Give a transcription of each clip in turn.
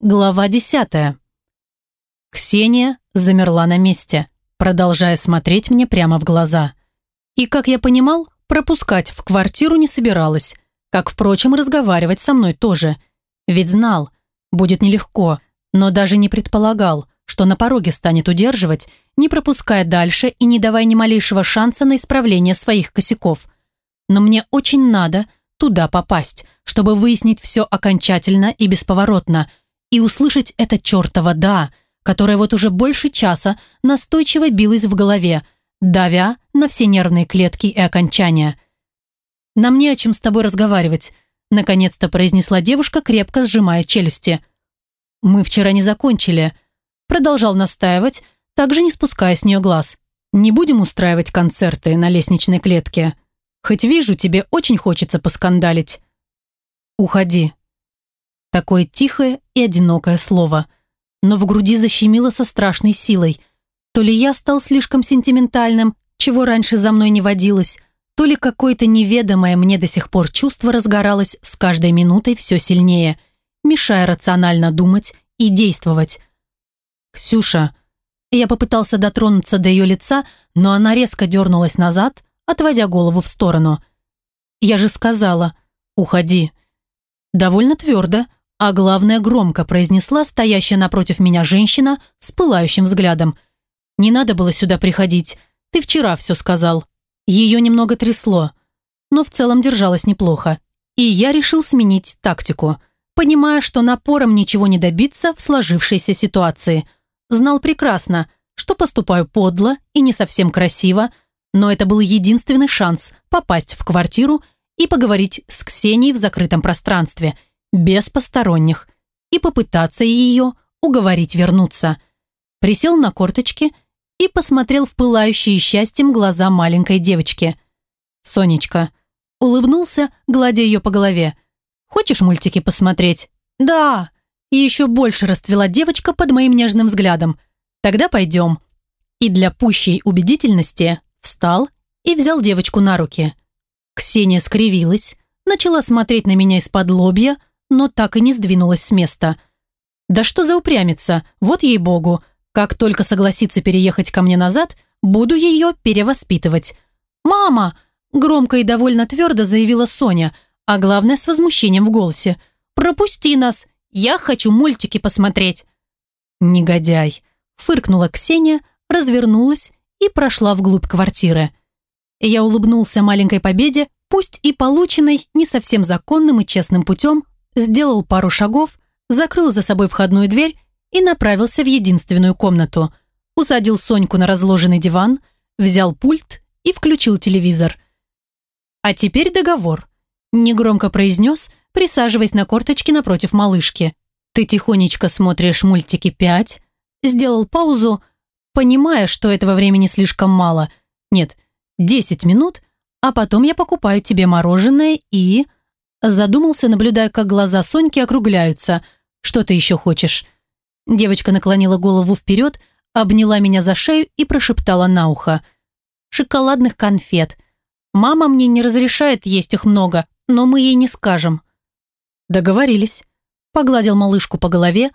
Глава десятая. Ксения замерла на месте, продолжая смотреть мне прямо в глаза. И, как я понимал, пропускать в квартиру не собиралась, как, впрочем, разговаривать со мной тоже. Ведь знал, будет нелегко, но даже не предполагал, что на пороге станет удерживать, не пропуская дальше и не давая ни малейшего шанса на исправление своих косяков. Но мне очень надо туда попасть, чтобы выяснить все окончательно и бесповоротно – и услышать это чертово «да», которое вот уже больше часа настойчиво билось в голове, давя на все нервные клетки и окончания. «Нам не о чем с тобой разговаривать», наконец-то произнесла девушка, крепко сжимая челюсти. «Мы вчера не закончили», продолжал настаивать, также не спуская с нее глаз. «Не будем устраивать концерты на лестничной клетке. Хоть вижу, тебе очень хочется поскандалить». «Уходи», Такое тихое и одинокое слово. Но в груди защемило со страшной силой. То ли я стал слишком сентиментальным, чего раньше за мной не водилось, то ли какое-то неведомое мне до сих пор чувство разгоралось с каждой минутой все сильнее, мешая рационально думать и действовать. «Ксюша...» Я попытался дотронуться до ее лица, но она резко дернулась назад, отводя голову в сторону. «Я же сказала, уходи». Довольно твердо, а главное громко произнесла стоящая напротив меня женщина с пылающим взглядом. «Не надо было сюда приходить, ты вчера все сказал». Ее немного трясло, но в целом держалась неплохо. И я решил сменить тактику, понимая, что напором ничего не добиться в сложившейся ситуации. Знал прекрасно, что поступаю подло и не совсем красиво, но это был единственный шанс попасть в квартиру и поговорить с Ксенией в закрытом пространстве – без посторонних, и попытаться ее уговорить вернуться. Присел на корточки и посмотрел в пылающие счастьем глаза маленькой девочки. «Сонечка», улыбнулся, гладя ее по голове. «Хочешь мультики посмотреть?» «Да!» И еще больше расцвела девочка под моим нежным взглядом. «Тогда пойдем». И для пущей убедительности встал и взял девочку на руки. Ксения скривилась, начала смотреть на меня из-под лобья, но так и не сдвинулась с места. Да что за упрямица, вот ей-богу. Как только согласится переехать ко мне назад, буду ее перевоспитывать. «Мама!» – громко и довольно твердо заявила Соня, а главное с возмущением в голосе. «Пропусти нас! Я хочу мультики посмотреть!» «Негодяй!» – фыркнула Ксения, развернулась и прошла вглубь квартиры. Я улыбнулся маленькой победе, пусть и полученной не совсем законным и честным путем, сделал пару шагов, закрыл за собой входную дверь и направился в единственную комнату. Усадил Соньку на разложенный диван, взял пульт и включил телевизор. «А теперь договор», – негромко произнес, присаживаясь на корточки напротив малышки. «Ты тихонечко смотришь мультики пять», сделал паузу, понимая, что этого времени слишком мало. Нет, десять минут, а потом я покупаю тебе мороженое и... Задумался, наблюдая, как глаза Соньки округляются. «Что ты еще хочешь?» Девочка наклонила голову вперед, обняла меня за шею и прошептала на ухо. «Шоколадных конфет. Мама мне не разрешает есть их много, но мы ей не скажем». «Договорились». Погладил малышку по голове,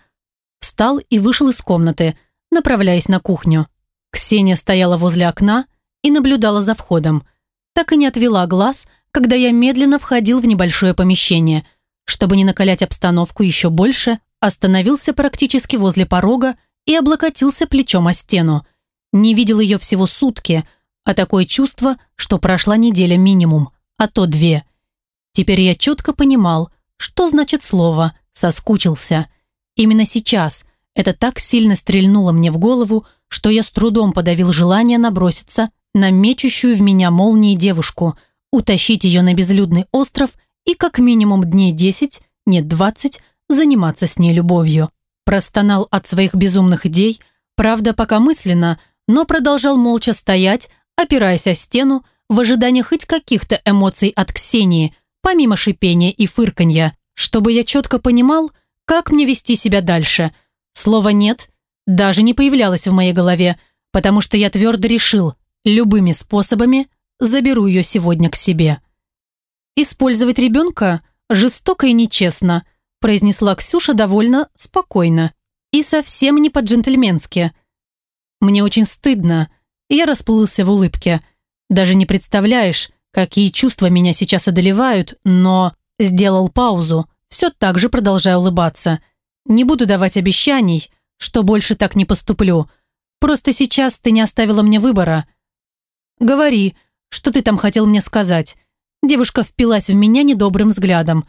встал и вышел из комнаты, направляясь на кухню. Ксения стояла возле окна и наблюдала за входом. Так и не отвела глаз, когда я медленно входил в небольшое помещение. Чтобы не накалять обстановку еще больше, остановился практически возле порога и облокотился плечом о стену. Не видел ее всего сутки, а такое чувство, что прошла неделя минимум, а то две. Теперь я четко понимал, что значит слово «соскучился». Именно сейчас это так сильно стрельнуло мне в голову, что я с трудом подавил желание наброситься на мечущую в меня молнии девушку – утащить ее на безлюдный остров и как минимум дней десять, нет двадцать, заниматься с ней любовью. Простонал от своих безумных идей, правда пока мысленно, но продолжал молча стоять, опираясь о стену, в ожидании хоть каких-то эмоций от Ксении, помимо шипения и фырканья, чтобы я четко понимал, как мне вести себя дальше. Слово «нет» даже не появлялось в моей голове, потому что я твердо решил, любыми способами заберу ее сегодня к себе. Использовать ребенка жестоко и нечестно, произнесла Ксюша довольно спокойно и совсем не по-джентльменски. Мне очень стыдно. Я расплылся в улыбке. Даже не представляешь, какие чувства меня сейчас одолевают, но... Сделал паузу, все так же продолжая улыбаться. Не буду давать обещаний, что больше так не поступлю. Просто сейчас ты не оставила мне выбора. Говори, что ты там хотел мне сказать. Девушка впилась в меня недобрым взглядом.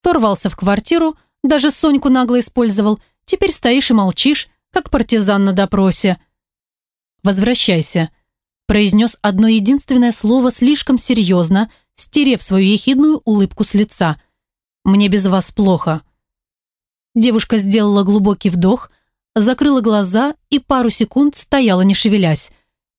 Торвался в квартиру, даже Соньку нагло использовал. Теперь стоишь и молчишь, как партизан на допросе. «Возвращайся», – произнес одно единственное слово слишком серьезно, стерев свою ехидную улыбку с лица. «Мне без вас плохо». Девушка сделала глубокий вдох, закрыла глаза и пару секунд стояла, не шевелясь.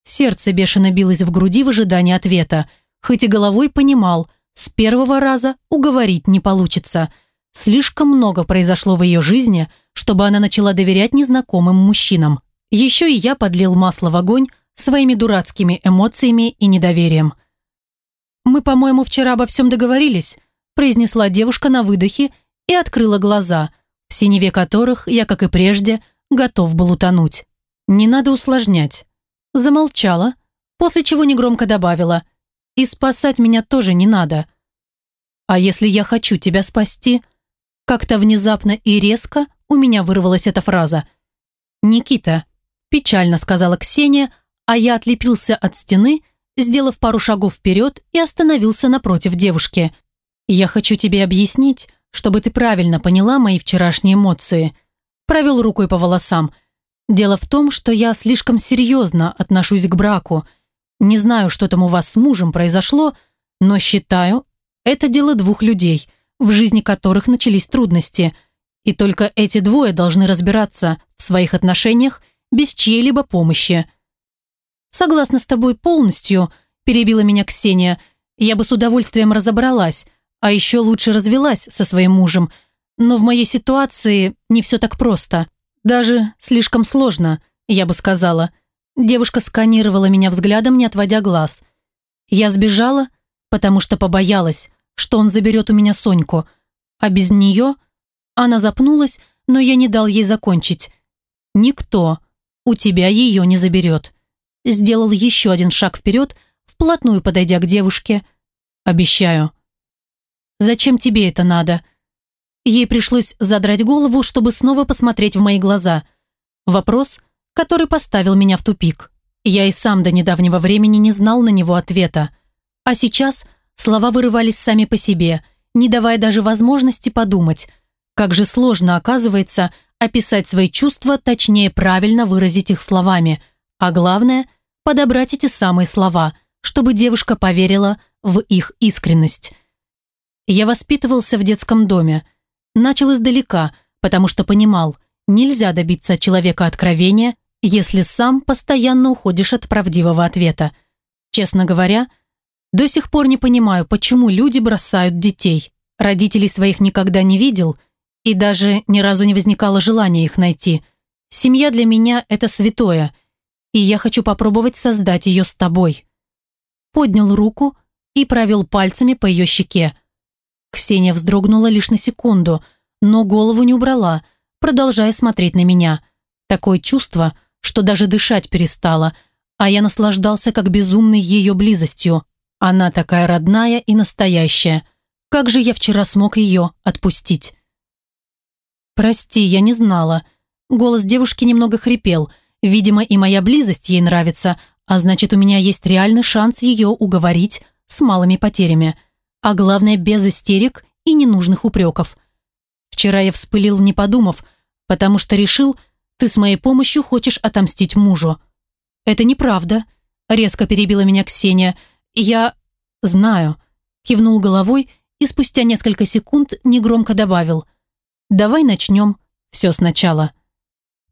Сердце бешено билось в груди в ожидании ответа, хоть и головой понимал, с первого раза уговорить не получится. Слишком много произошло в ее жизни, чтобы она начала доверять незнакомым мужчинам. Еще и я подлил масло в огонь своими дурацкими эмоциями и недоверием. «Мы, по-моему, вчера обо всем договорились», произнесла девушка на выдохе и открыла глаза, в синеве которых я, как и прежде, готов был утонуть. «Не надо усложнять». Замолчала, после чего негромко добавила – и спасать меня тоже не надо. А если я хочу тебя спасти? Как-то внезапно и резко у меня вырвалась эта фраза. «Никита», – печально сказала Ксения, а я отлепился от стены, сделав пару шагов вперед и остановился напротив девушки. «Я хочу тебе объяснить, чтобы ты правильно поняла мои вчерашние эмоции». Провел рукой по волосам. «Дело в том, что я слишком серьезно отношусь к браку – не знаю, что там у вас с мужем произошло, но считаю, это дело двух людей, в жизни которых начались трудности, и только эти двое должны разбираться в своих отношениях без чьей-либо помощи. Согласна с тобой полностью, перебила меня Ксения, я бы с удовольствием разобралась, а еще лучше развелась со своим мужем, но в моей ситуации не все так просто, даже слишком сложно, я бы сказала – Девушка сканировала меня взглядом, не отводя глаз. Я сбежала, потому что побоялась, что он заберет у меня Соньку, а без нее она запнулась, но я не дал ей закончить. Никто у тебя ее не заберет. Сделал еще один шаг вперед, вплотную подойдя к девушке. Обещаю. Зачем тебе это надо? Ей пришлось задрать голову, чтобы снова посмотреть в мои глаза. Вопрос который поставил меня в тупик. Я и сам до недавнего времени не знал на него ответа. А сейчас слова вырывались сами по себе, не давая даже возможности подумать. Как же сложно, оказывается, описать свои чувства, точнее правильно выразить их словами. А главное, подобрать эти самые слова, чтобы девушка поверила в их искренность. Я воспитывался в детском доме. Начал издалека, потому что понимал, нельзя добиться от человека откровения, если сам постоянно уходишь от правдивого ответа. Честно говоря, до сих пор не понимаю, почему люди бросают детей. Родителей своих никогда не видел, и даже ни разу не возникало желания их найти. Семья для меня – это святое, и я хочу попробовать создать ее с тобой. Поднял руку и провел пальцами по ее щеке. Ксения вздрогнула лишь на секунду, но голову не убрала, продолжая смотреть на меня. Такое чувство – что даже дышать перестала, а я наслаждался как безумный ее близостью. Она такая родная и настоящая. Как же я вчера смог ее отпустить? «Прости, я не знала». Голос девушки немного хрипел. Видимо, и моя близость ей нравится, а значит, у меня есть реальный шанс ее уговорить с малыми потерями. А главное, без истерик и ненужных упреков. Вчера я вспылил, не подумав, потому что решил, ты с моей помощью хочешь отомстить мужу». «Это неправда», – резко перебила меня Ксения. «Я знаю», – кивнул головой и спустя несколько секунд негромко добавил. «Давай начнем все сначала».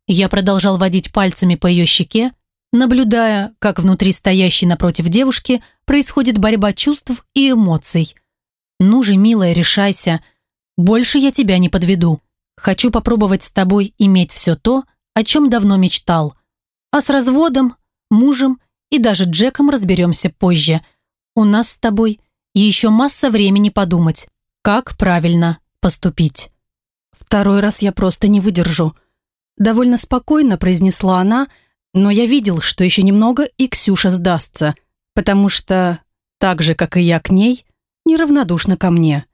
Я продолжал водить пальцами по ее щеке, наблюдая, как внутри стоящей напротив девушки происходит борьба чувств и эмоций. «Ну же, милая, решайся. Больше я тебя не подведу. Хочу попробовать с тобой иметь все то, о чем давно мечтал. А с разводом, мужем и даже Джеком разберемся позже. У нас с тобой еще масса времени подумать, как правильно поступить. Второй раз я просто не выдержу. Довольно спокойно произнесла она, но я видел, что еще немного и Ксюша сдастся, потому что, так же, как и я к ней, неравнодушна ко мне.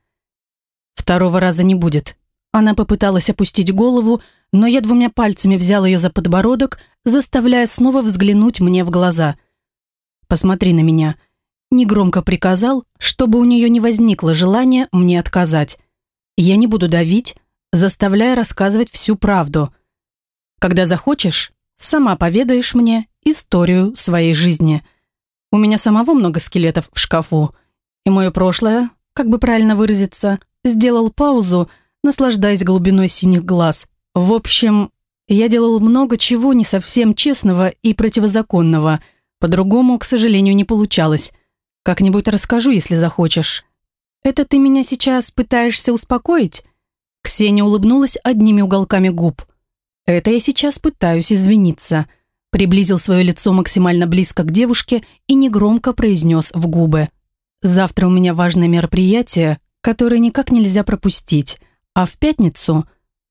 Второго раза не будет. Она попыталась опустить голову, но я двумя пальцами взял ее за подбородок, заставляя снова взглянуть мне в глаза. «Посмотри на меня», негромко приказал, чтобы у нее не возникло желания мне отказать. Я не буду давить, заставляя рассказывать всю правду. Когда захочешь, сама поведаешь мне историю своей жизни. У меня самого много скелетов в шкафу, и мое прошлое, как бы правильно выразиться, сделал паузу, наслаждаясь глубиной синих глаз. В общем, я делал много чего не совсем честного и противозаконного. По-другому, к сожалению, не получалось. Как-нибудь расскажу, если захочешь. Это ты меня сейчас пытаешься успокоить? Ксения улыбнулась одними уголками губ. Это я сейчас пытаюсь извиниться. Приблизил свое лицо максимально близко к девушке и негромко произнес в губы. Завтра у меня важное мероприятие, которое никак нельзя пропустить. А в пятницу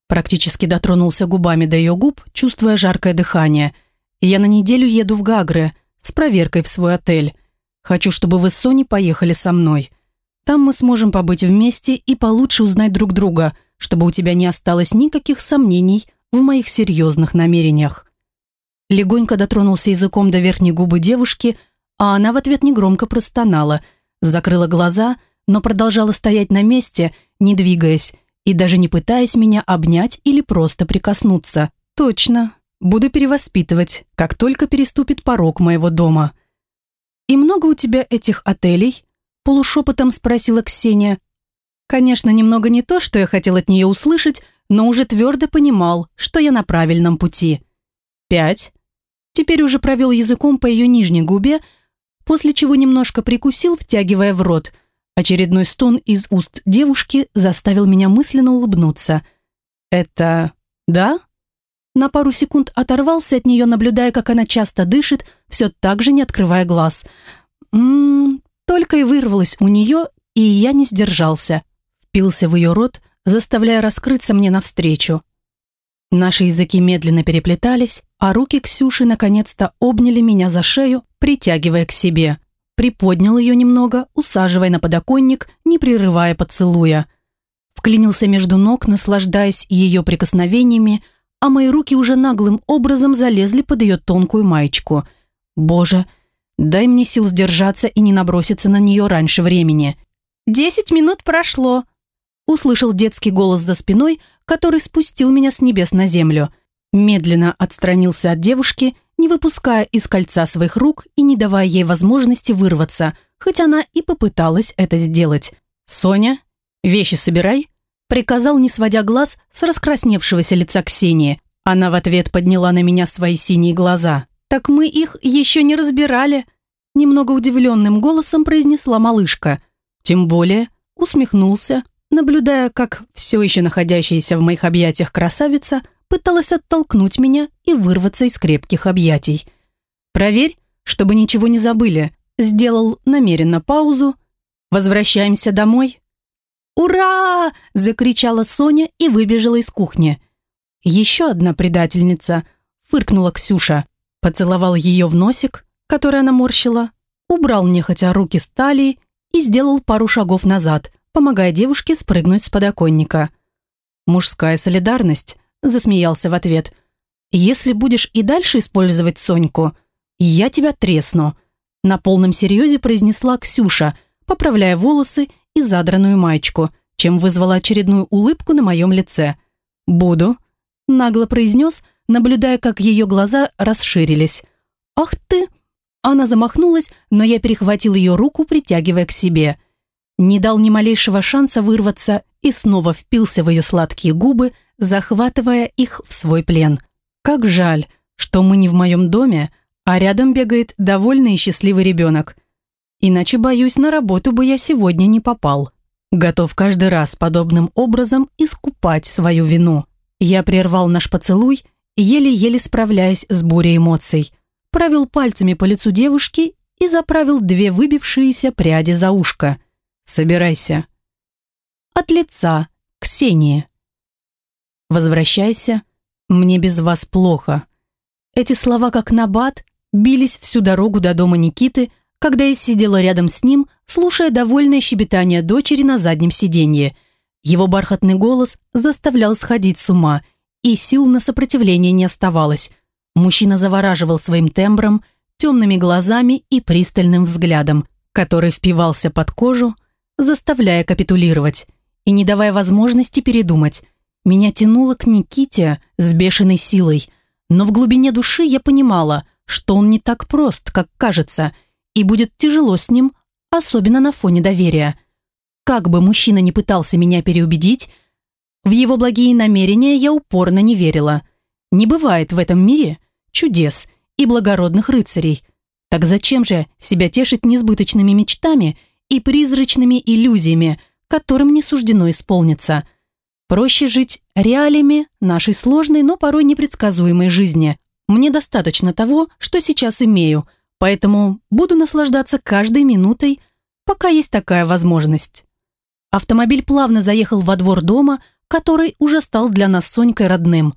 практически дотронулся губами до ее губ, чувствуя жаркое дыхание. Я на неделю еду в Гагры с проверкой в свой отель. Хочу, чтобы вы с Соней поехали со мной. Там мы сможем побыть вместе и получше узнать друг друга, чтобы у тебя не осталось никаких сомнений в моих серьезных намерениях». Легонько дотронулся языком до верхней губы девушки, а она в ответ негромко простонала, закрыла глаза, но продолжала стоять на месте, не двигаясь, и даже не пытаясь меня обнять или просто прикоснуться. «Точно, буду перевоспитывать, как только переступит порог моего дома». «И много у тебя этих отелей?» – полушепотом спросила Ксения. Конечно, немного не то, что я хотел от нее услышать, но уже твердо понимал, что я на правильном пути. «Пять». Теперь уже провел языком по ее нижней губе, после чего немножко прикусил, втягивая в рот. Очередной стон из уст девушки заставил меня мысленно улыбнуться. «Это... да?» На пару секунд оторвался от нее, наблюдая, как она часто дышит, все так же не открывая глаз. «Ммм...» Только и вырвалось у нее, и я не сдержался. Впился в ее рот, заставляя раскрыться мне навстречу. Наши языки медленно переплетались, а руки Ксюши наконец-то обняли меня за шею, притягивая к себе. Приподнял ее немного, усаживая на подоконник, не прерывая поцелуя. Вклинился между ног, наслаждаясь ее прикосновениями, а мои руки уже наглым образом залезли под ее тонкую маечку. Боже, дай мне сил сдержаться и не наброситься на нее раньше времени. «Десять минут прошло», — услышал детский голос за спиной, который спустил меня с небес на землю. Медленно отстранился от девушки, не выпуская из кольца своих рук и не давая ей возможности вырваться, хоть она и попыталась это сделать. «Соня, вещи собирай», приказал, не сводя глаз с раскрасневшегося лица Ксении. Она в ответ подняла на меня свои синие глаза. «Так мы их еще не разбирали», немного удивленным голосом произнесла малышка. Тем более усмехнулся, наблюдая, как все еще находящаяся в моих объятиях красавица пыталась оттолкнуть меня и вырваться из крепких объятий. «Проверь, чтобы ничего не забыли», сделал намеренно паузу. «Возвращаемся домой?» «Ура!» – закричала Соня и выбежала из кухни. «Еще одна предательница!» – фыркнула Ксюша. Поцеловал ее в носик, который она морщила, убрал нехотя руки с талии и сделал пару шагов назад, помогая девушке спрыгнуть с подоконника. «Мужская солидарность», – засмеялся в ответ. «Если будешь и дальше использовать Соньку, я тебя тресну», – на полном серьезе произнесла Ксюша, поправляя волосы и задранную маечку, чем вызвала очередную улыбку на моем лице. «Буду», – нагло произнес, наблюдая, как ее глаза расширились. «Ах ты!» Она замахнулась, но я перехватил ее руку, притягивая к себе. Не дал ни малейшего шанса вырваться и снова впился в ее сладкие губы, захватывая их в свой плен. Как жаль, что мы не в моем доме, а рядом бегает довольный и счастливый ребенок. Иначе, боюсь, на работу бы я сегодня не попал. Готов каждый раз подобным образом искупать свою вину. Я прервал наш поцелуй, еле-еле справляясь с бурей эмоций. Провел пальцами по лицу девушки и заправил две выбившиеся пряди за ушко. «Собирайся». От лица Ксении. «Возвращайся, мне без вас плохо». Эти слова, как набат, бились всю дорогу до дома Никиты, когда я сидела рядом с ним, слушая довольное щебетание дочери на заднем сиденье. Его бархатный голос заставлял сходить с ума, и сил на сопротивление не оставалось. Мужчина завораживал своим тембром, темными глазами и пристальным взглядом, который впивался под кожу, заставляя капитулировать и не давая возможности передумать. Меня тянуло к Никите с бешеной силой, но в глубине души я понимала, что он не так прост, как кажется, и будет тяжело с ним, особенно на фоне доверия. Как бы мужчина не пытался меня переубедить, в его благие намерения я упорно не верила. Не бывает в этом мире чудес и благородных рыцарей. Так зачем же себя тешить несбыточными мечтами и призрачными иллюзиями, которым не суждено исполниться? Проще жить реалиями нашей сложной, но порой непредсказуемой жизни. Мне достаточно того, что сейчас имею, поэтому буду наслаждаться каждой минутой, пока есть такая возможность. Автомобиль плавно заехал во двор дома, который уже стал для нас Сонькой родным.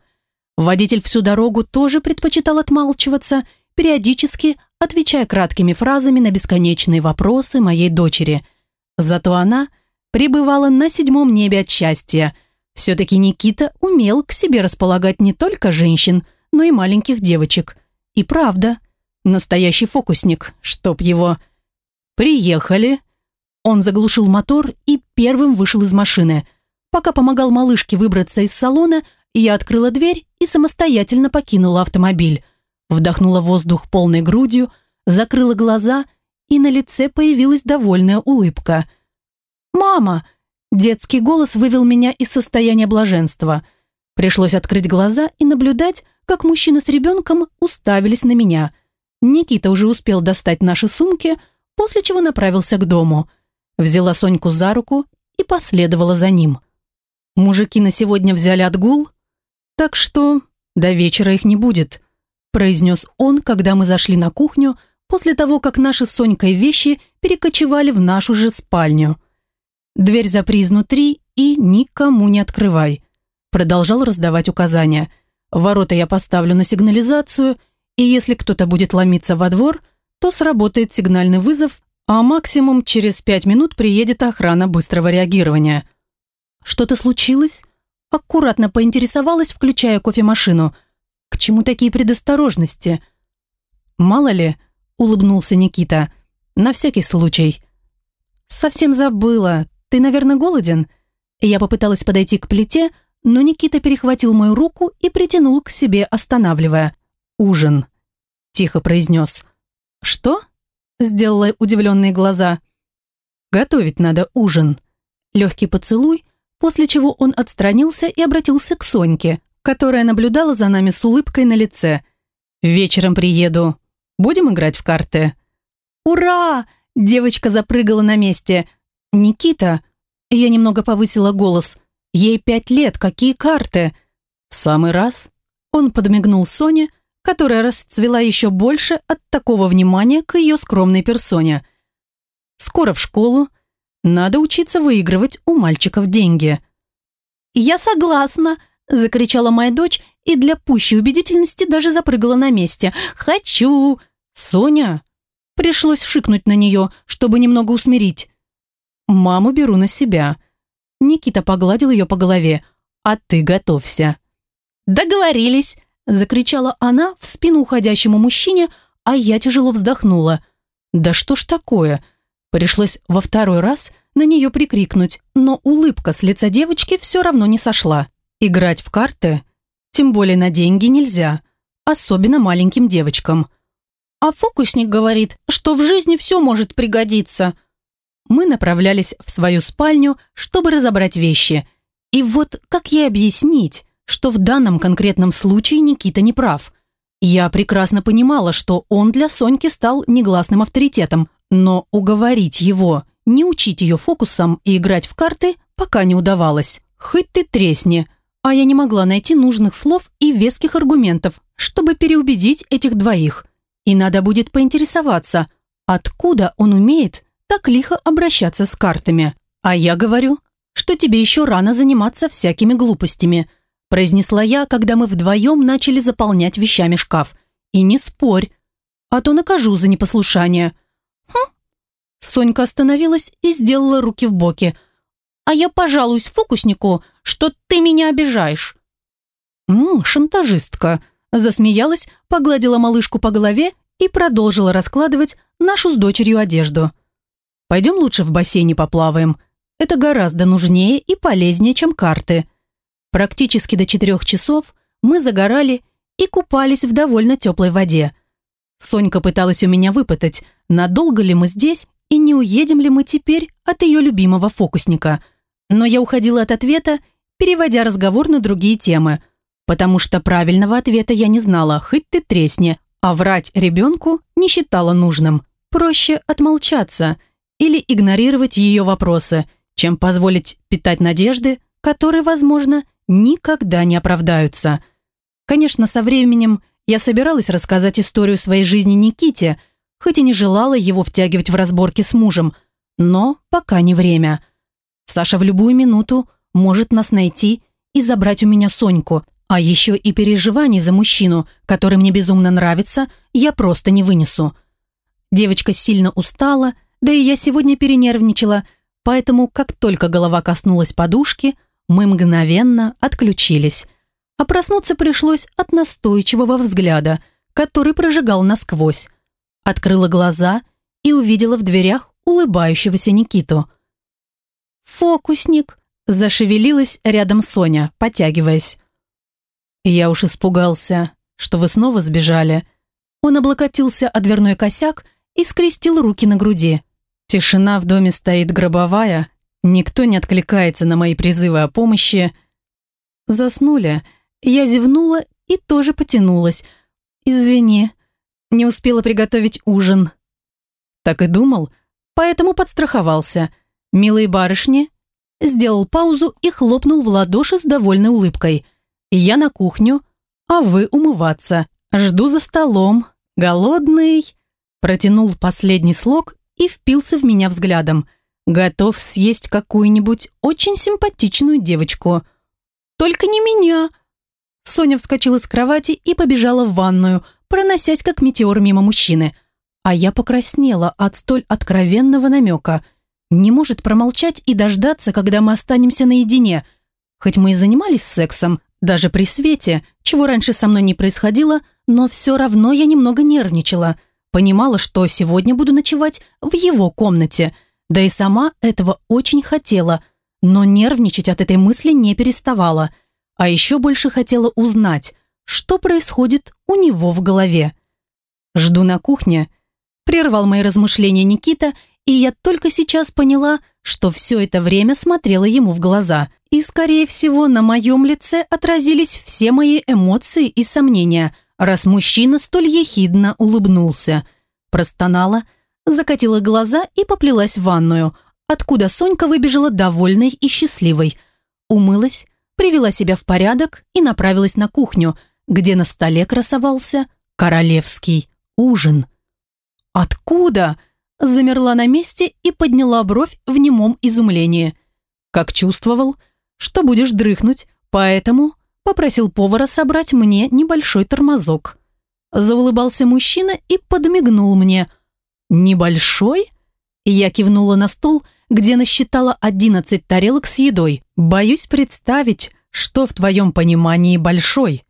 Водитель всю дорогу тоже предпочитал отмалчиваться, периодически отвечая краткими фразами на бесконечные вопросы моей дочери. Зато она пребывала на седьмом небе от счастья. Все-таки Никита умел к себе располагать не только женщин, но и маленьких девочек. И правда, настоящий фокусник, чтоб его... «Приехали!» Он заглушил мотор и первым вышел из машины. Пока помогал малышке выбраться из салона, я открыла дверь и самостоятельно покинула автомобиль. Вдохнула воздух полной грудью, закрыла глаза, и на лице появилась довольная улыбка. «Мама!» Детский голос вывел меня из состояния блаженства. Пришлось открыть глаза и наблюдать, как мужчина с ребенком уставились на меня. Никита уже успел достать наши сумки, после чего направился к дому. Взяла Соньку за руку и последовала за ним. Мужики на сегодня взяли отгул, так что до вечера их не будет», произнес он, когда мы зашли на кухню, после того, как наши с Сонькой вещи перекочевали в нашу же спальню. «Дверь запри изнутри и никому не открывай», продолжал раздавать указания. «Ворота я поставлю на сигнализацию, и если кто-то будет ломиться во двор, то сработает сигнальный вызов, а максимум через пять минут приедет охрана быстрого реагирования». «Что-то случилось?» Аккуратно поинтересовалась, включая кофемашину. «К чему такие предосторожности?» «Мало ли», — улыбнулся Никита. «На всякий случай». «Совсем забыла. Ты, наверное, голоден?» Я попыталась подойти к плите, но Никита перехватил мою руку и притянул к себе, останавливая. «Ужин», — тихо произнес. «Что?» — сделала удивленные глаза. «Готовить надо ужин». Легкий поцелуй, после чего он отстранился и обратился к Соньке, которая наблюдала за нами с улыбкой на лице. «Вечером приеду. Будем играть в карты?» «Ура!» – девочка запрыгала на месте. «Никита!» – я немного повысила голос. «Ей пять лет, какие карты?» «В самый раз?» Он подмигнул Соне, которая расцвела еще больше от такого внимания к ее скромной персоне. «Скоро в школу, надо учиться выигрывать у мальчиков деньги. «Я согласна!» – закричала моя дочь и для пущей убедительности даже запрыгала на месте. «Хочу!» «Соня!» Пришлось шикнуть на нее, чтобы немного усмирить. «Маму беру на себя». Никита погладил ее по голове. «А ты готовься». «Договорились!» – закричала она в спину уходящему мужчине, а я тяжело вздохнула. «Да что ж такое?» Пришлось во второй раз на нее прикрикнуть, но улыбка с лица девочки все равно не сошла. Играть в карты, тем более на деньги, нельзя, особенно маленьким девочкам. А фокусник говорит, что в жизни все может пригодиться. Мы направлялись в свою спальню, чтобы разобрать вещи. И вот как ей объяснить, что в данном конкретном случае Никита не прав? Я прекрасно понимала, что он для Соньки стал негласным авторитетом, но уговорить его, не учить ее фокусам и играть в карты пока не удавалось. Хоть ты тресни, а я не могла найти нужных слов и веских аргументов, чтобы переубедить этих двоих. И надо будет поинтересоваться, откуда он умеет так лихо обращаться с картами. А я говорю, что тебе еще рано заниматься всякими глупостями», произнесла я, когда мы вдвоем начали заполнять вещами шкаф. «И не спорь, а то накажу за непослушание». «Хм?» Сонька остановилась и сделала руки в боки. «А я пожалуюсь фокуснику, что ты меня обижаешь». «Ммм, шантажистка», засмеялась, погладила малышку по голове и продолжила раскладывать нашу с дочерью одежду. «Пойдем лучше в бассейне поплаваем. Это гораздо нужнее и полезнее, чем карты». Практически до четырех часов мы загорали и купались в довольно теплой воде. Сонька пыталась у меня выпытать, надолго ли мы здесь и не уедем ли мы теперь от ее любимого фокусника. Но я уходила от ответа, переводя разговор на другие темы, потому что правильного ответа я не знала, хоть ты тресни, а врать ребенку не считала нужным. Проще отмолчаться или игнорировать ее вопросы, чем позволить питать надежды, которые, возможно, никогда не оправдаются. Конечно, со временем я собиралась рассказать историю своей жизни Никите, хоть и не желала его втягивать в разборки с мужем, но пока не время. Саша в любую минуту может нас найти и забрать у меня Соньку, а еще и переживаний за мужчину, который мне безумно нравится, я просто не вынесу. Девочка сильно устала, да и я сегодня перенервничала, поэтому как только голова коснулась подушки, мы мгновенно отключились. А проснуться пришлось от настойчивого взгляда, который прожигал насквозь. Открыла глаза и увидела в дверях улыбающегося Никиту. «Фокусник!» – зашевелилась рядом Соня, потягиваясь. «Я уж испугался, что вы снова сбежали». Он облокотился о дверной косяк и скрестил руки на груди. Тишина в доме стоит гробовая, никто не откликается на мои призывы о помощи. Заснули. Я зевнула и тоже потянулась. «Извини, не успела приготовить ужин». Так и думал, поэтому подстраховался. «Милые барышни», сделал паузу и хлопнул в ладоши с довольной улыбкой. «Я на кухню, а вы умываться. Жду за столом. Голодный». Протянул последний слог и впился в меня взглядом. Готов съесть какую-нибудь очень симпатичную девочку. «Только не меня!» Соня вскочила с кровати и побежала в ванную, проносясь как метеор мимо мужчины. А я покраснела от столь откровенного намека. Не может промолчать и дождаться, когда мы останемся наедине. Хоть мы и занимались сексом, даже при свете, чего раньше со мной не происходило, но все равно я немного нервничала – Понимала, что сегодня буду ночевать в его комнате, да и сама этого очень хотела, но нервничать от этой мысли не переставала. А еще больше хотела узнать, что происходит у него в голове. «Жду на кухне», – прервал мои размышления Никита, и я только сейчас поняла, что все это время смотрела ему в глаза, и, скорее всего, на моем лице отразились все мои эмоции и сомнения – раз мужчина столь ехидно улыбнулся. Простонала, закатила глаза и поплелась в ванную, откуда Сонька выбежала довольной и счастливой. Умылась, привела себя в порядок и направилась на кухню, где на столе красовался королевский ужин. «Откуда?» Замерла на месте и подняла бровь в немом изумлении. Как чувствовал, что будешь дрыхнуть, поэтому попросил повара собрать мне небольшой тормозок. Заулыбался мужчина и подмигнул мне. «Небольшой?» Я кивнула на стол, где насчитала одиннадцать тарелок с едой. «Боюсь представить, что в твоем понимании большой».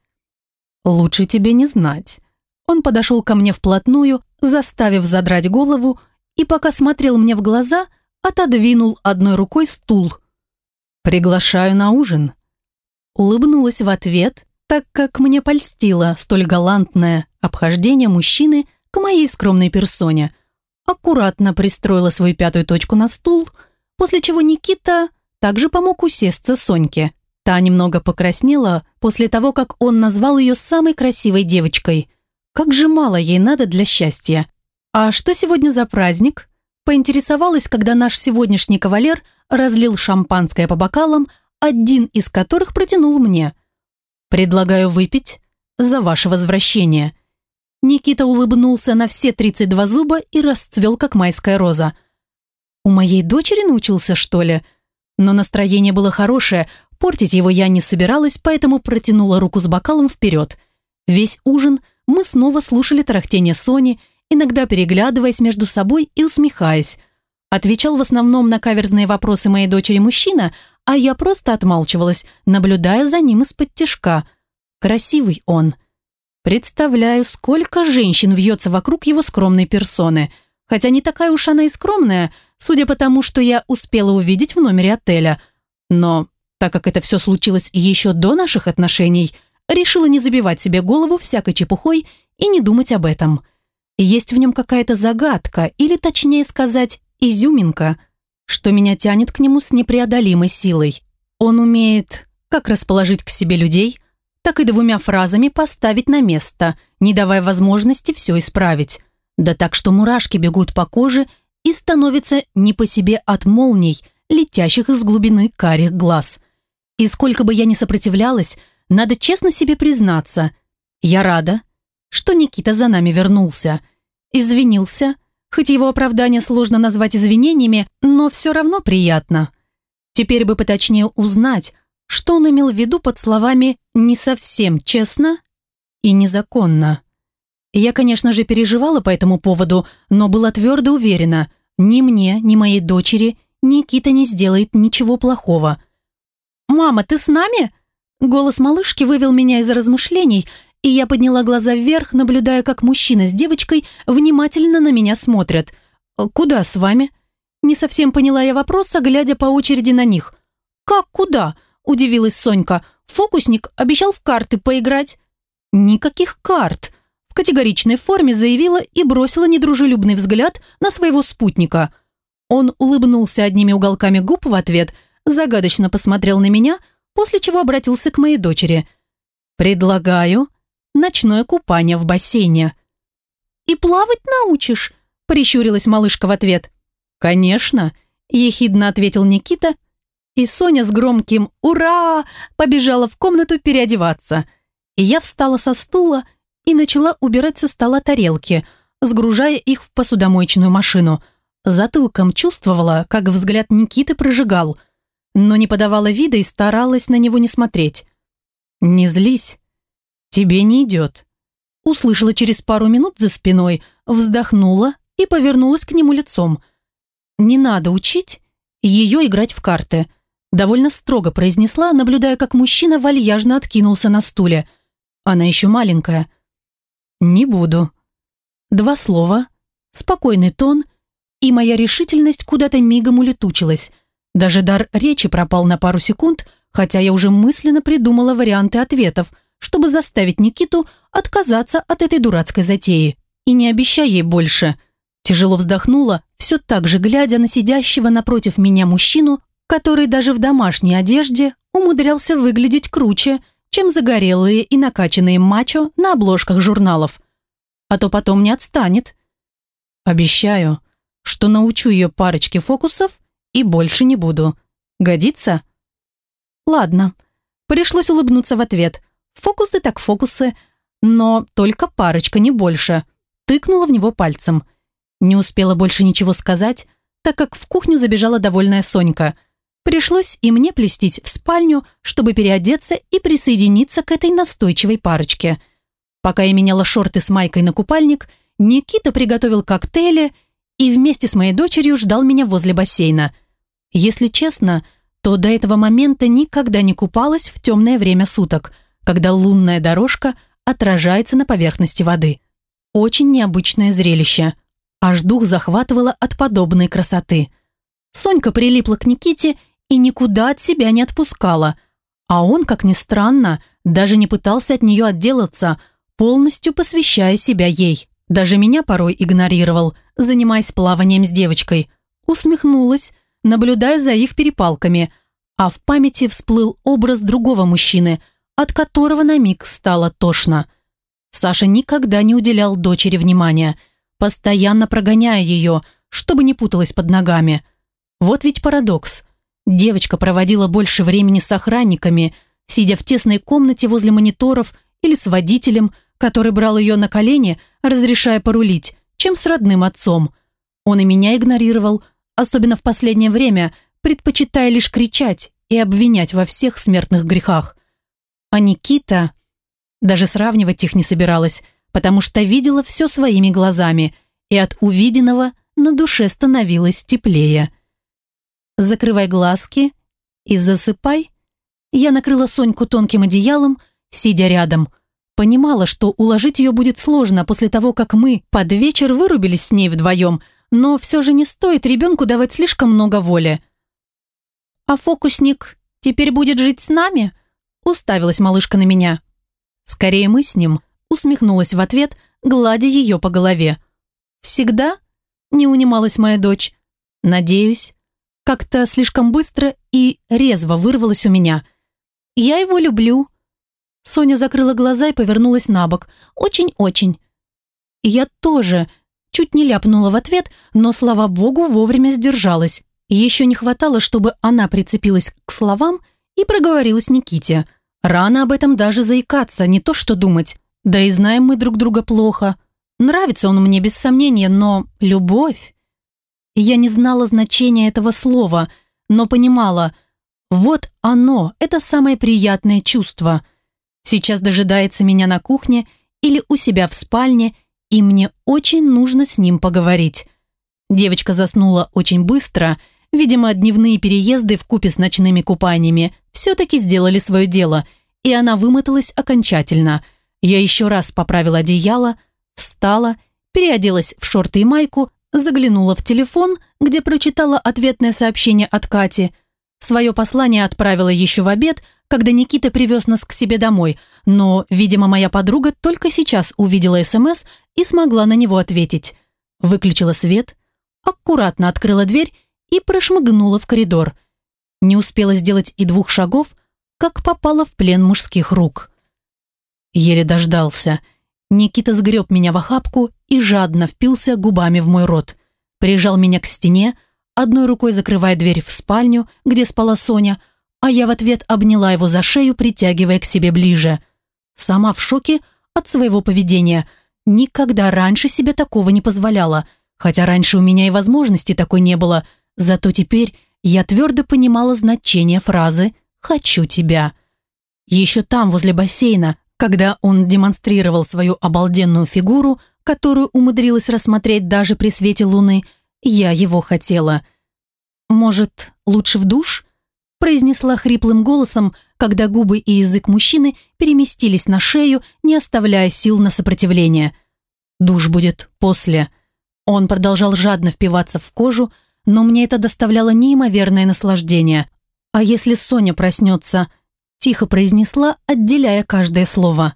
«Лучше тебе не знать». Он подошел ко мне вплотную, заставив задрать голову, и пока смотрел мне в глаза, отодвинул одной рукой стул. «Приглашаю на ужин». Улыбнулась в ответ, так как мне польстило столь галантное обхождение мужчины к моей скромной персоне. Аккуратно пристроила свою пятую точку на стул, после чего Никита также помог усесться Соньке. Та немного покраснела после того, как он назвал ее самой красивой девочкой. Как же мало ей надо для счастья. А что сегодня за праздник? Поинтересовалась, когда наш сегодняшний кавалер разлил шампанское по бокалам, один из которых протянул мне. «Предлагаю выпить за ваше возвращение». Никита улыбнулся на все 32 зуба и расцвел, как майская роза. «У моей дочери научился, что ли?» Но настроение было хорошее, портить его я не собиралась, поэтому протянула руку с бокалом вперед. Весь ужин мы снова слушали тарахтение Сони, иногда переглядываясь между собой и усмехаясь. Отвечал в основном на каверзные вопросы моей дочери мужчина, а я просто отмалчивалась, наблюдая за ним из-под тишка. Красивый он. Представляю, сколько женщин вьется вокруг его скромной персоны. Хотя не такая уж она и скромная, судя по тому, что я успела увидеть в номере отеля. Но, так как это все случилось еще до наших отношений, решила не забивать себе голову всякой чепухой и не думать об этом. Есть в нем какая-то загадка, или точнее сказать, изюминка, что меня тянет к нему с непреодолимой силой. Он умеет как расположить к себе людей, так и двумя фразами поставить на место, не давая возможности все исправить. Да так, что мурашки бегут по коже и становятся не по себе от молний, летящих из глубины карих глаз. И сколько бы я ни сопротивлялась, надо честно себе признаться, я рада, что Никита за нами вернулся. Извинился, хоть его оправдание сложно назвать извинениями, но все равно приятно. Теперь бы поточнее узнать, что он имел в виду под словами «не совсем честно» и «незаконно». Я, конечно же, переживала по этому поводу, но была твердо уверена, ни мне, ни моей дочери Никита не сделает ничего плохого. «Мама, ты с нами?» Голос малышки вывел меня из размышлений, и я подняла глаза вверх, наблюдая, как мужчина с девочкой внимательно на меня смотрят. «Куда с вами?» Не совсем поняла я вопроса, глядя по очереди на них. «Как куда?» – удивилась Сонька. «Фокусник обещал в карты поиграть». «Никаких карт!» В категоричной форме заявила и бросила недружелюбный взгляд на своего спутника. Он улыбнулся одними уголками губ в ответ, загадочно посмотрел на меня, после чего обратился к моей дочери. «Предлагаю ночное купание в бассейне». «И плавать научишь?» – прищурилась малышка в ответ. «Конечно», – ехидно ответил Никита и Соня с громким «Ура!» побежала в комнату переодеваться. И я встала со стула и начала убирать со стола тарелки, сгружая их в посудомоечную машину. Затылком чувствовала, как взгляд Никиты прожигал, но не подавала вида и старалась на него не смотреть. «Не злись. Тебе не идет». Услышала через пару минут за спиной, вздохнула и повернулась к нему лицом. «Не надо учить ее играть в карты», довольно строго произнесла, наблюдая, как мужчина вальяжно откинулся на стуле. Она еще маленькая. «Не буду». Два слова, спокойный тон, и моя решительность куда-то мигом улетучилась. Даже дар речи пропал на пару секунд, хотя я уже мысленно придумала варианты ответов, чтобы заставить Никиту отказаться от этой дурацкой затеи. И не обещай ей больше. Тяжело вздохнула, все так же глядя на сидящего напротив меня мужчину который даже в домашней одежде умудрялся выглядеть круче, чем загорелые и накачанные мачо на обложках журналов. А то потом не отстанет. Обещаю, что научу ее парочке фокусов и больше не буду. Годится? Ладно. Пришлось улыбнуться в ответ. Фокусы так фокусы, но только парочка, не больше. Тыкнула в него пальцем. Не успела больше ничего сказать, так как в кухню забежала довольная Сонька – Пришлось и мне плестись в спальню, чтобы переодеться и присоединиться к этой настойчивой парочке. Пока я меняла шорты с майкой на купальник, Никита приготовил коктейли и вместе с моей дочерью ждал меня возле бассейна. Если честно, то до этого момента никогда не купалась в темное время суток, когда лунная дорожка отражается на поверхности воды. Очень необычное зрелище. Аж дух захватывало от подобной красоты. Сонька прилипла к Никите и никуда от себя не отпускала. А он, как ни странно, даже не пытался от нее отделаться, полностью посвящая себя ей. Даже меня порой игнорировал, занимаясь плаванием с девочкой. Усмехнулась, наблюдая за их перепалками, а в памяти всплыл образ другого мужчины, от которого на миг стало тошно. Саша никогда не уделял дочери внимания, постоянно прогоняя ее, чтобы не путалась под ногами. Вот ведь парадокс. Девочка проводила больше времени с охранниками, сидя в тесной комнате возле мониторов или с водителем, который брал ее на колени, разрешая порулить, чем с родным отцом. Он и меня игнорировал, особенно в последнее время, предпочитая лишь кричать и обвинять во всех смертных грехах. А Никита... Даже сравнивать их не собиралась, потому что видела все своими глазами, и от увиденного на душе становилось теплее. «Закрывай глазки и засыпай». Я накрыла Соньку тонким одеялом, сидя рядом. Понимала, что уложить ее будет сложно после того, как мы под вечер вырубились с ней вдвоем, но все же не стоит ребенку давать слишком много воли. «А фокусник теперь будет жить с нами?» Уставилась малышка на меня. «Скорее мы с ним», усмехнулась в ответ, гладя ее по голове. «Всегда?» не унималась моя дочь. «Надеюсь». Как-то слишком быстро и резво вырвалось у меня. «Я его люблю». Соня закрыла глаза и повернулась на бок. «Очень-очень». «Я тоже», чуть не ляпнула в ответ, но, слава богу, вовремя сдержалась. Еще не хватало, чтобы она прицепилась к словам и проговорилась Никите. Рано об этом даже заикаться, не то что думать. Да и знаем мы друг друга плохо. Нравится он мне без сомнения, но любовь... Я не знала значения этого слова, но понимала, вот оно, это самое приятное чувство. Сейчас дожидается меня на кухне или у себя в спальне, и мне очень нужно с ним поговорить. Девочка заснула очень быстро, видимо, дневные переезды в купе с ночными купаниями все-таки сделали свое дело, и она вымоталась окончательно. Я еще раз поправила одеяло, встала, переоделась в шорты и майку, заглянула в телефон, где прочитала ответное сообщение от Кати. Свое послание отправила еще в обед, когда Никита привез нас к себе домой, но, видимо, моя подруга только сейчас увидела СМС и смогла на него ответить. Выключила свет, аккуратно открыла дверь и прошмыгнула в коридор. Не успела сделать и двух шагов, как попала в плен мужских рук. Еле дождался – Никита сгреб меня в охапку и жадно впился губами в мой рот. Прижал меня к стене, одной рукой закрывая дверь в спальню, где спала Соня, а я в ответ обняла его за шею, притягивая к себе ближе. Сама в шоке от своего поведения. Никогда раньше себе такого не позволяла, хотя раньше у меня и возможности такой не было, зато теперь я твердо понимала значение фразы «хочу тебя». Еще там, возле бассейна, когда он демонстрировал свою обалденную фигуру, которую умудрилась рассмотреть даже при свете луны, я его хотела. «Может, лучше в душ?» произнесла хриплым голосом, когда губы и язык мужчины переместились на шею, не оставляя сил на сопротивление. «Душ будет после». Он продолжал жадно впиваться в кожу, но мне это доставляло неимоверное наслаждение. А если Соня проснется – тихо произнесла, отделяя каждое слово.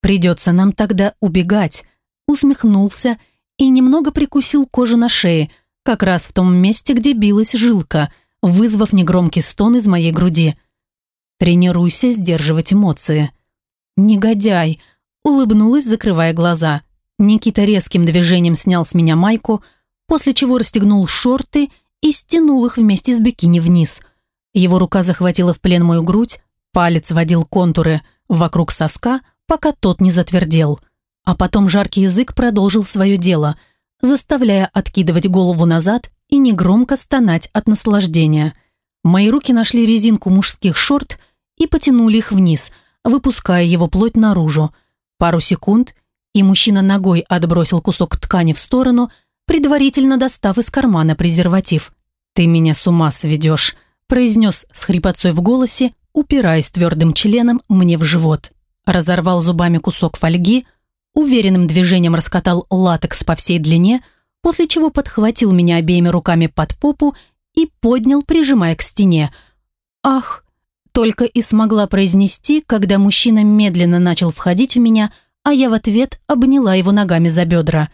«Придется нам тогда убегать», усмехнулся и немного прикусил кожу на шее, как раз в том месте, где билась жилка, вызвав негромкий стон из моей груди. «Тренируйся сдерживать эмоции». «Негодяй!» улыбнулась, закрывая глаза. Никита резким движением снял с меня майку, после чего расстегнул шорты и стянул их вместе с бикини вниз. Его рука захватила в плен мою грудь, Палец водил контуры вокруг соска, пока тот не затвердел. А потом жаркий язык продолжил свое дело, заставляя откидывать голову назад и негромко стонать от наслаждения. Мои руки нашли резинку мужских шорт и потянули их вниз, выпуская его плоть наружу. Пару секунд, и мужчина ногой отбросил кусок ткани в сторону, предварительно достав из кармана презерватив. «Ты меня с ума сведешь», произнес с хрипотцой в голосе, упираясь твердым членом мне в живот. Разорвал зубами кусок фольги, уверенным движением раскатал латекс по всей длине, после чего подхватил меня обеими руками под попу и поднял, прижимая к стене. «Ах!» только и смогла произнести, когда мужчина медленно начал входить в меня, а я в ответ обняла его ногами за бедра.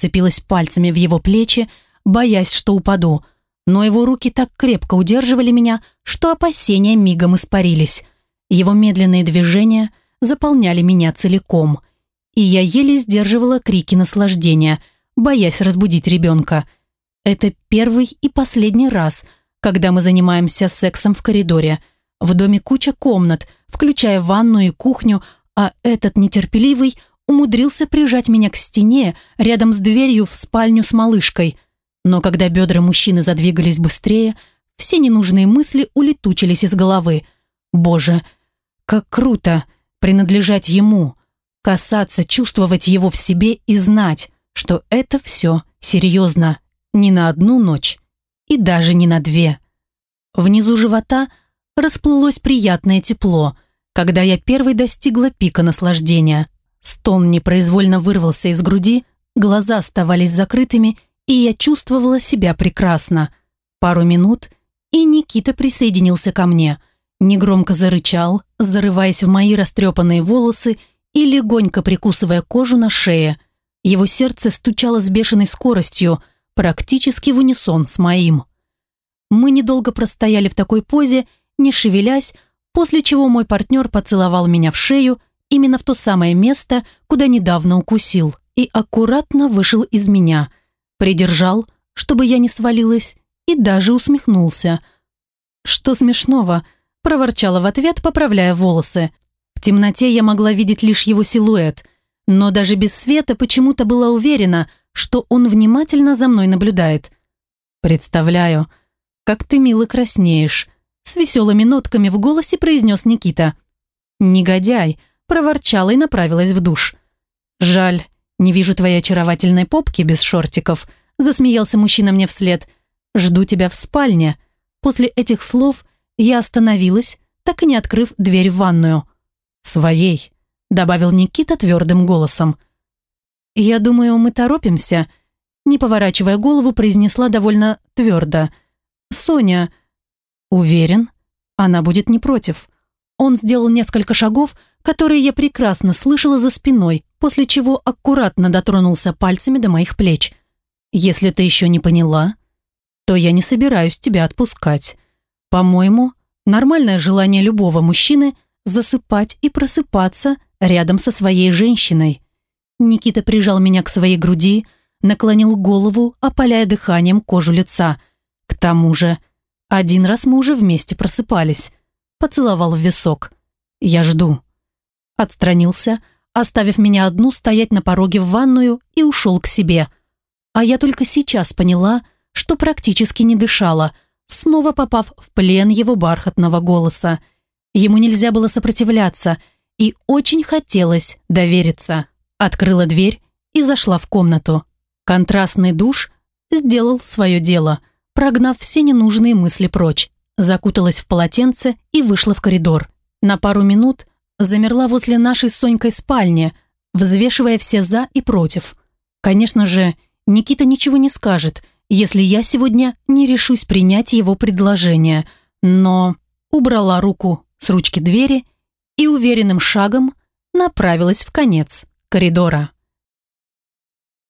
Вцепилась пальцами в его плечи, боясь, что упаду – но его руки так крепко удерживали меня, что опасения мигом испарились. Его медленные движения заполняли меня целиком, и я еле сдерживала крики наслаждения, боясь разбудить ребенка. Это первый и последний раз, когда мы занимаемся сексом в коридоре. В доме куча комнат, включая ванную и кухню, а этот нетерпеливый умудрился прижать меня к стене рядом с дверью в спальню с малышкой – но когда бедра мужчины задвигались быстрее, все ненужные мысли улетучились из головы. Боже, как круто принадлежать ему, касаться, чувствовать его в себе и знать, что это все серьезно, не на одну ночь и даже не на две. Внизу живота расплылось приятное тепло, когда я первой достигла пика наслаждения. Стон непроизвольно вырвался из груди, глаза оставались закрытыми, и я чувствовала себя прекрасно. Пару минут, и Никита присоединился ко мне. Негромко зарычал, зарываясь в мои растрепанные волосы и легонько прикусывая кожу на шее. Его сердце стучало с бешеной скоростью, практически в унисон с моим. Мы недолго простояли в такой позе, не шевелясь, после чего мой партнер поцеловал меня в шею именно в то самое место, куда недавно укусил, и аккуратно вышел из меня, придержал, чтобы я не свалилась, и даже усмехнулся. «Что смешного?» – проворчала в ответ, поправляя волосы. В темноте я могла видеть лишь его силуэт, но даже без света почему-то была уверена, что он внимательно за мной наблюдает. «Представляю, как ты мило краснеешь», – с веселыми нотками в голосе произнес Никита. «Негодяй», – проворчала и направилась в душ. «Жаль, не вижу твоей очаровательной попки без шортиков», – засмеялся мужчина мне вслед. «Жду тебя в спальне». После этих слов я остановилась, так и не открыв дверь в ванную. «Своей», – добавил Никита твердым голосом. «Я думаю, мы торопимся», – не поворачивая голову, произнесла довольно твердо. «Соня...» «Уверен, она будет не против». Он сделал несколько шагов, которые я прекрасно слышала за спиной, после чего аккуратно дотронулся пальцами до моих плеч. «Если ты еще не поняла, то я не собираюсь тебя отпускать. По-моему, нормальное желание любого мужчины – засыпать и просыпаться рядом со своей женщиной. Никита прижал меня к своей груди, наклонил голову, опаляя дыханием кожу лица. К тому же, один раз мы уже вместе просыпались. Поцеловал в висок. «Я жду». Отстранился, оставив меня одну стоять на пороге в ванную и ушел к себе. А я только сейчас поняла, что практически не дышала, снова попав в плен его бархатного голоса. Ему нельзя было сопротивляться, и очень хотелось довериться. Открыла дверь и зашла в комнату. Контрастный душ сделал свое дело, прогнав все ненужные мысли прочь. Закуталась в полотенце и вышла в коридор. На пару минут замерла возле нашей Сонькой спальни, взвешивая все «за» и «против». Конечно же, Никита ничего не скажет, если я сегодня не решусь принять его предложение, но убрала руку с ручки двери и уверенным шагом направилась в конец коридора.